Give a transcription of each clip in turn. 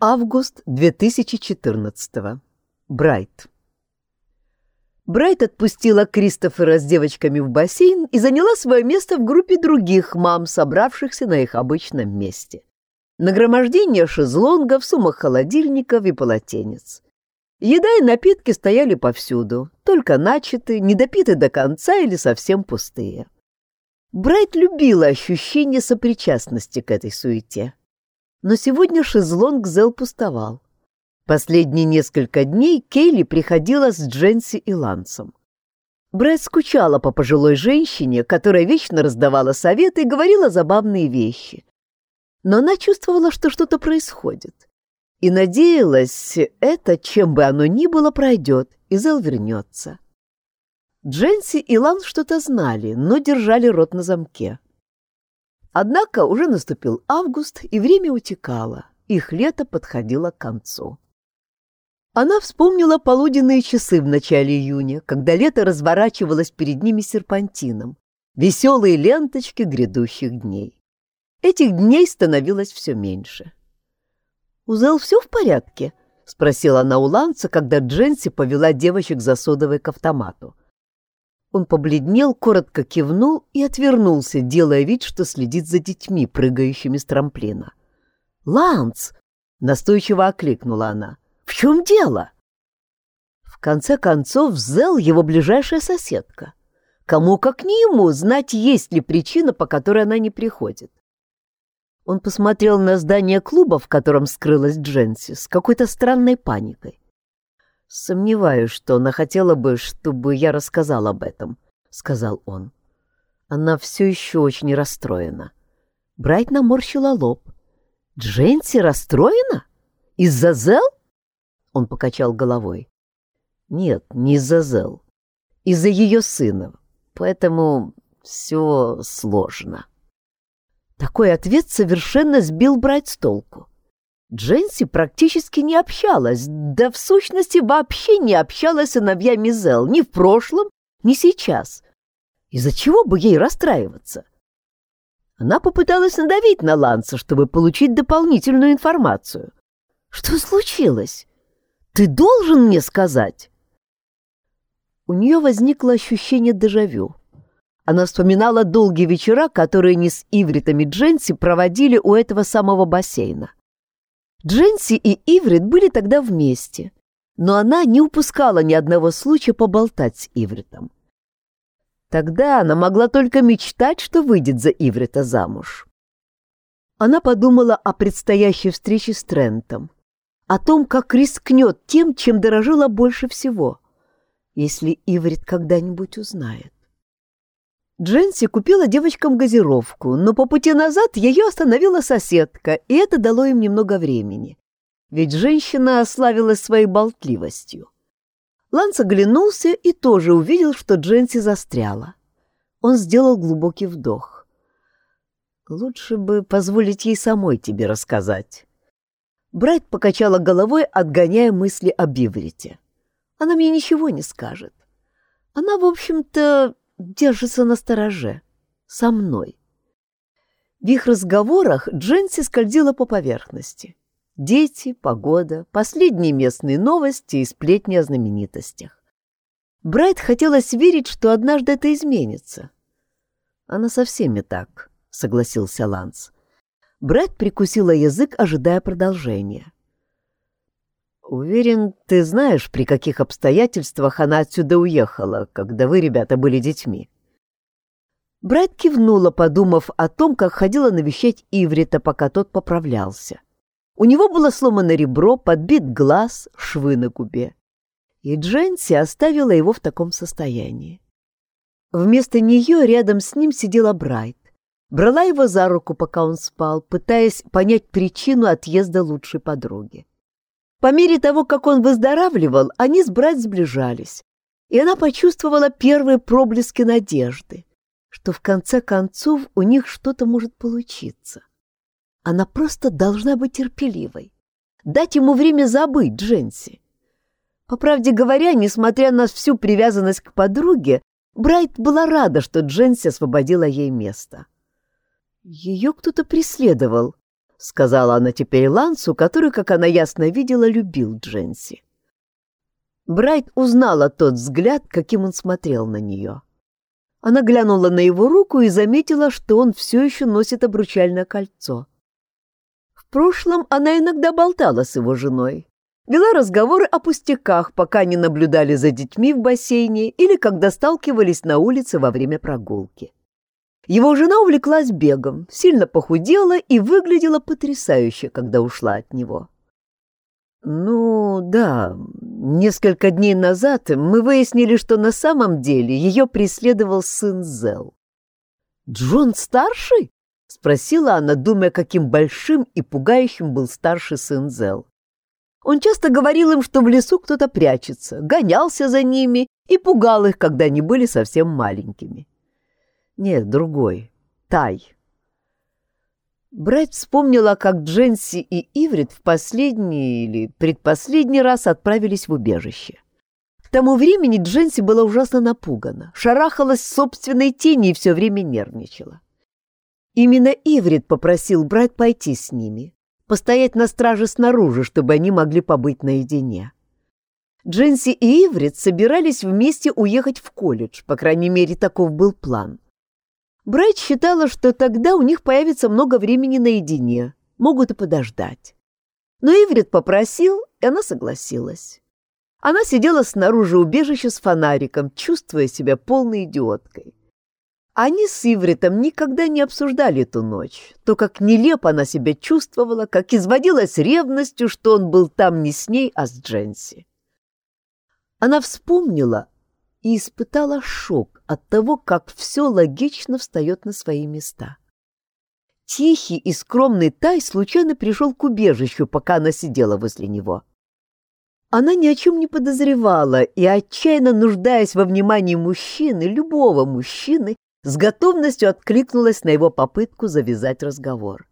Август 2014. Брайт. Брайт отпустила Кристофера с девочками в бассейн и заняла свое место в группе других мам, собравшихся на их обычном месте. Нагромождение шезлонгов, сумок холодильников и полотенец. Еда и напитки стояли повсюду, только начаты, недопиты до конца или совсем пустые. Брайт любила ощущение сопричастности к этой суете. Но сегодня шезлонг Зел пустовал. Последние несколько дней Кейли приходила с Дженси и Лансом. Брайт скучала по пожилой женщине, которая вечно раздавала советы и говорила забавные вещи. Но она чувствовала, что что-то происходит. И надеялась, это, чем бы оно ни было, пройдет, и Зел вернется. Дженси и Ланс что-то знали, но держали рот на замке. Однако уже наступил август, и время утекало, их лето подходило к концу. Она вспомнила полуденные часы в начале июня, когда лето разворачивалось перед ними серпантином, веселые ленточки грядущих дней. Этих дней становилось все меньше. «Узел все в порядке?» — спросила она у Ланца, когда Дженси повела девочек за содовой к автомату. Он побледнел, коротко кивнул и отвернулся, делая вид, что следит за детьми, прыгающими с трамплина. «Ланс!» — настойчиво окликнула она. «В чем дело?» В конце концов, Зел — его ближайшая соседка. Кому, как не ему, знать, есть ли причина, по которой она не приходит. Он посмотрел на здание клуба, в котором скрылась Дженси, с какой-то странной паникой. «Сомневаюсь, что она хотела бы, чтобы я рассказал об этом», — сказал он. Она все еще очень расстроена. Брайт наморщила лоб. «Дженси расстроена? Из-за Зел?» Он покачал головой. «Нет, не из-за Зел. Из-за ее сына. Поэтому все сложно». Такой ответ совершенно сбил Брайт с толку. Дженси практически не общалась, да в сущности вообще не общалась с сыновьями Зел ни в прошлом, ни сейчас. Из-за чего бы ей расстраиваться? Она попыталась надавить на Ланса, чтобы получить дополнительную информацию. Что случилось? Ты должен мне сказать? У нее возникло ощущение дежавю. Она вспоминала долгие вечера, которые они с Ивритом и Дженси проводили у этого самого бассейна. Дженси и Иврит были тогда вместе, но она не упускала ни одного случая поболтать с Ивритом. Тогда она могла только мечтать, что выйдет за Иврита замуж. Она подумала о предстоящей встрече с Трентом, о том, как рискнет тем, чем дорожила больше всего, если Иврит когда-нибудь узнает. Дженси купила девочкам газировку, но по пути назад ее остановила соседка, и это дало им немного времени. Ведь женщина ославилась своей болтливостью. Ланс оглянулся и тоже увидел, что Дженси застряла. Он сделал глубокий вдох. «Лучше бы позволить ей самой тебе рассказать». Брайт покачала головой, отгоняя мысли об Иврите. «Она мне ничего не скажет. Она, в общем-то, держится на стороже. Со мной. В их разговорах Дженси скользила по поверхности. Дети, погода, последние местные новости и сплетни о знаменитостях. Брайт хотелось верить, что однажды это изменится. Она со всеми так, согласился Ланс. Брайт прикусила язык, ожидая продолжения. «Уверен, ты знаешь, при каких обстоятельствах она отсюда уехала, когда вы, ребята, были детьми». Брайт кивнула, подумав о том, как ходила навещать Иврита, пока тот поправлялся. У него было сломано ребро, подбит глаз, швы на губе. И Дженси оставила его в таком состоянии. Вместо нее рядом с ним сидела Брайт. Брала его за руку, пока он спал, пытаясь понять причину отъезда лучшей подруги. По мере того, как он выздоравливал, они с брат сближались, и она почувствовала первые проблески надежды, что в конце концов у них что-то может получиться. Она просто должна быть терпеливой, дать ему время забыть Дженси. По правде говоря, несмотря на всю привязанность к подруге, Брайт была рада, что Дженси освободила ей место. Ее кто-то преследовал, — сказала она теперь Лансу, который, как она ясно видела, любил Дженси. Брайт узнала тот взгляд, каким он смотрел на нее. Она глянула на его руку и заметила, что он все еще носит обручальное кольцо. В прошлом она иногда болтала с его женой, вела разговоры о пустяках, пока они наблюдали за детьми в бассейне или когда сталкивались на улице во время прогулки. Его жена увлеклась бегом, сильно похудела и выглядела потрясающе, когда ушла от него. «Ну, да, несколько дней назад мы выяснили, что на самом деле ее преследовал сын Зел». «Джон старший?» — спросила она, думая, каким большим и пугающим был старший сын Зел. Он часто говорил им, что в лесу кто-то прячется, гонялся за ними и пугал их, когда они были совсем маленькими. Нет, другой. Тай. Брайт вспомнила, как Дженси и Иврит в последний или предпоследний раз отправились в убежище. К тому времени Дженси была ужасно напугана, шарахалась собственной тени и все время нервничала. Именно Иврит попросил Брайт пойти с ними, постоять на страже снаружи, чтобы они могли побыть наедине. Дженси и Иврит собирались вместе уехать в колледж, по крайней мере, таков был план — Брайт считала, что тогда у них появится много времени наедине, могут и подождать. Но Иврит попросил, и она согласилась. Она сидела снаружи убежища с фонариком, чувствуя себя полной идиоткой. Они с Ивритом никогда не обсуждали эту ночь, то, как нелепо она себя чувствовала, как изводилась ревностью, что он был там не с ней, а с Дженси. Она вспомнила, и испытала шок от того, как все логично встает на свои места. Тихий и скромный Тай случайно пришел к убежищу, пока она сидела возле него. Она ни о чем не подозревала и, отчаянно нуждаясь во внимании мужчины, любого мужчины, с готовностью откликнулась на его попытку завязать разговор.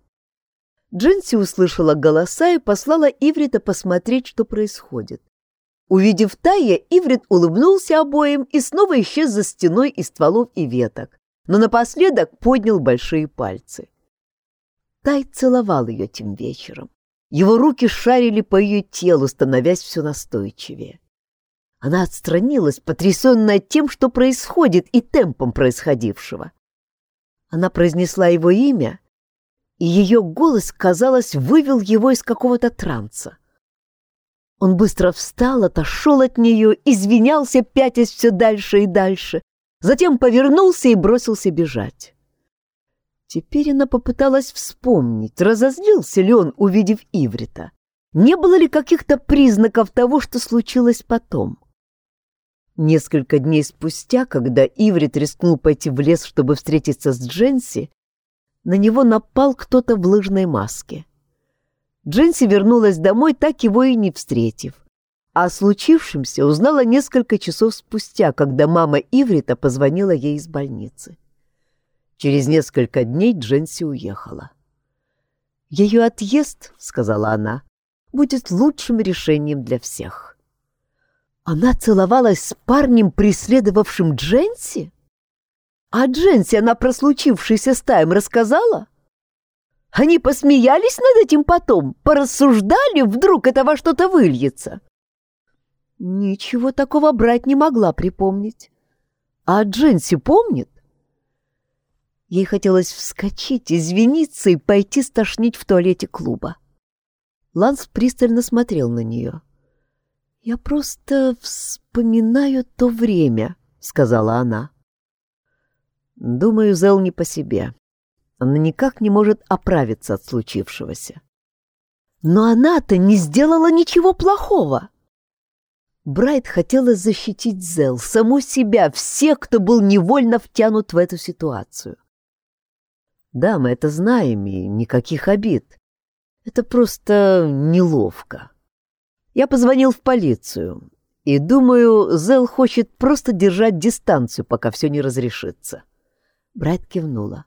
Дженси услышала голоса и послала Иврита посмотреть, что происходит. Увидев Тая, Иврит улыбнулся обоим и снова исчез за стеной из стволов и веток, но напоследок поднял большие пальцы. Тай целовал ее тем вечером. Его руки шарили по ее телу, становясь все настойчивее. Она отстранилась, потрясенная тем, что происходит, и темпом происходившего. Она произнесла его имя, и ее голос, казалось, вывел его из какого-то транса. Он быстро встал, отошел от нее, извинялся, пятясь все дальше и дальше, затем повернулся и бросился бежать. Теперь она попыталась вспомнить, разозлился ли он, увидев Иврита. Не было ли каких-то признаков того, что случилось потом? Несколько дней спустя, когда Иврит рискнул пойти в лес, чтобы встретиться с Дженси, на него напал кто-то в лыжной маске. Дженси вернулась домой, так его и не встретив. О случившемся узнала несколько часов спустя, когда мама Иврита позвонила ей из больницы. Через несколько дней Дженси уехала. «Ее отъезд, — сказала она, — будет лучшим решением для всех». Она целовалась с парнем, преследовавшим Дженси? А Дженси она про случившееся с Таем рассказала? Они посмеялись над этим потом, порассуждали, вдруг это во что-то выльется. Ничего такого брать не могла припомнить. А Дженси помнит? Ей хотелось вскочить, извиниться и пойти стошнить в туалете клуба. Ланс пристально смотрел на нее. «Я просто вспоминаю то время», — сказала она. «Думаю, Зел не по себе. Она никак не может оправиться от случившегося. Но она-то не сделала ничего плохого. Брайт хотела защитить Зел, саму себя, всех, кто был невольно втянут в эту ситуацию. Да, мы это знаем, и никаких обид. Это просто неловко. Я позвонил в полицию, и думаю, Зел хочет просто держать дистанцию, пока все не разрешится. Брайт кивнула.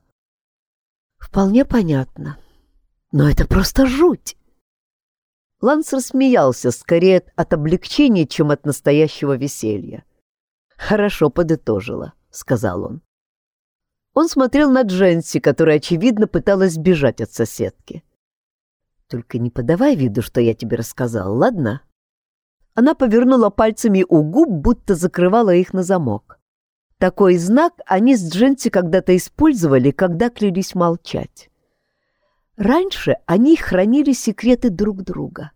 Вполне понятно. Но это просто жуть. Ланс рассмеялся скорее от облегчения, чем от настоящего веселья. «Хорошо подытожила», — сказал он. Он смотрел на Дженси, которая, очевидно, пыталась сбежать от соседки. Только не подавай виду, что я тебе рассказал, ладно? Она повернула пальцами у губ, будто закрывала их на замок. Такой знак они с Дженси когда-то использовали, когда клялись молчать. Раньше они хранили секреты друг друга.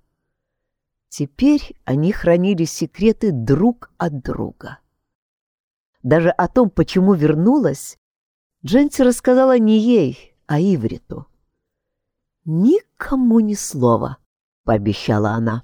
Теперь они хранили секреты друг от друга. Даже о том, почему вернулась, Дженси рассказала не ей, а Ивриту. «Никому ни слова», — пообещала она.